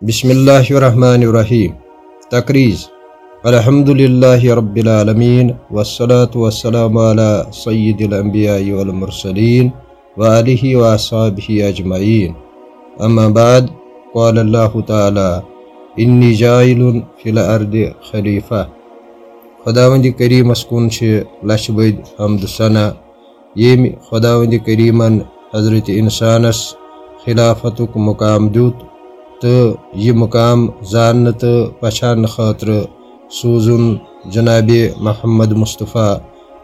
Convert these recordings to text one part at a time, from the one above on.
بسم الله الرحمن الرحيم تقريز الحمد لله رب العالمين والصلاة والسلام على سيد الأنبياء والمرسلين وآله وأصحابه أجمعين أما بعد قال الله تعالى إني جائل في الأرض خليفة خداوند كريم اسكون شي لشبيد حمد سنة يمي خداوند كريما حضرت إنسانس خلافتك مقام دوت تو یہ مقام زان تو پچھان خاطر سوزن جناب محمد مصطفیٰ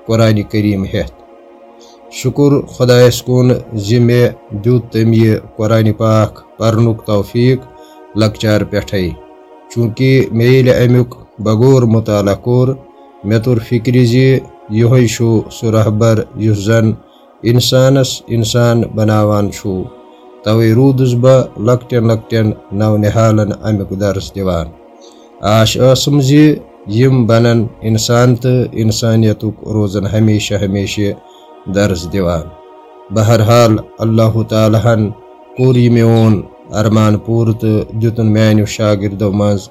قرآن کریم ہیت شکر خدائس کن زی مے دیت تم یہ قرآن پاک پرنک توفیق لکچار پٹھے چونکہ مے امیک بغور مطالعہ کور مے تور فکر زی یہ سہ رہبر اس زن انسانس انسان بناوان چھو توے رودس بہ لکٹن لکٹن نو نہالن امیک درس دیوان. آش اسم زی یم بنن انسان تو انسانیتک روزن ہمیشہ ہمیشہ درس دیوان. بہرحال اللہ تعالیٰ ہن کور یہ میون ارمان پور تو دتن میانو شاگردو مز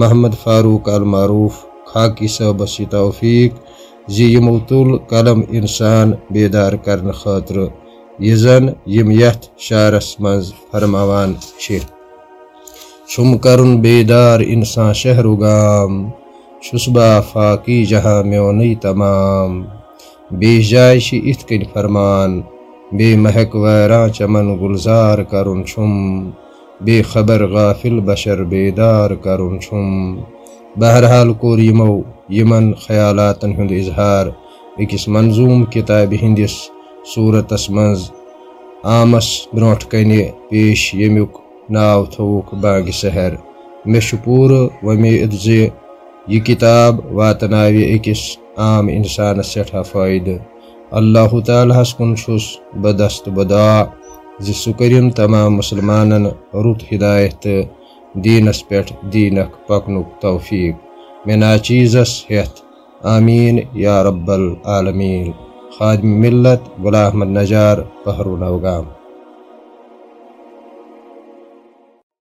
محمد فاروق المعروف خاکی صبس یہ توفیق، زی یمو تل قلم انسان بیدار کرنے خاطر یہ زن یم یت شعرس مز فرماوان چھم کرن بیدار انسان شہر گام چھس فاقی جہاں میونی تمام بی جائے ات کن فرمان بے مہک ویران چمن گلزار کرن چھم بے خبر غافل بشر بیدار کرن چھم بہرحال کور یمو یمن خیالاتن ہند اظہار اکس منظوم کتاب ہندس صورتس مز آمس بروٹ کن پیش یمیک ناو تھوک باغ سحر مے پور ومید زِ یہ کتاب واتناوِ أکس عام انسانس سٹھا فائدہ اللہ تعالیٰ ہس کن چھس بدست بدا زِ سُہ کٔرِن تمام مسلمانن رُت ہدایت. تہٕ دیٖنس پٮ۪ٹھ دیٖنک پکنُک توفیق. مےٚ ناچیٖزس ہٮ۪تھ آمیٖن یا رب العالمیٖن. خادم ملت غلام احمد نجار بحر نوگام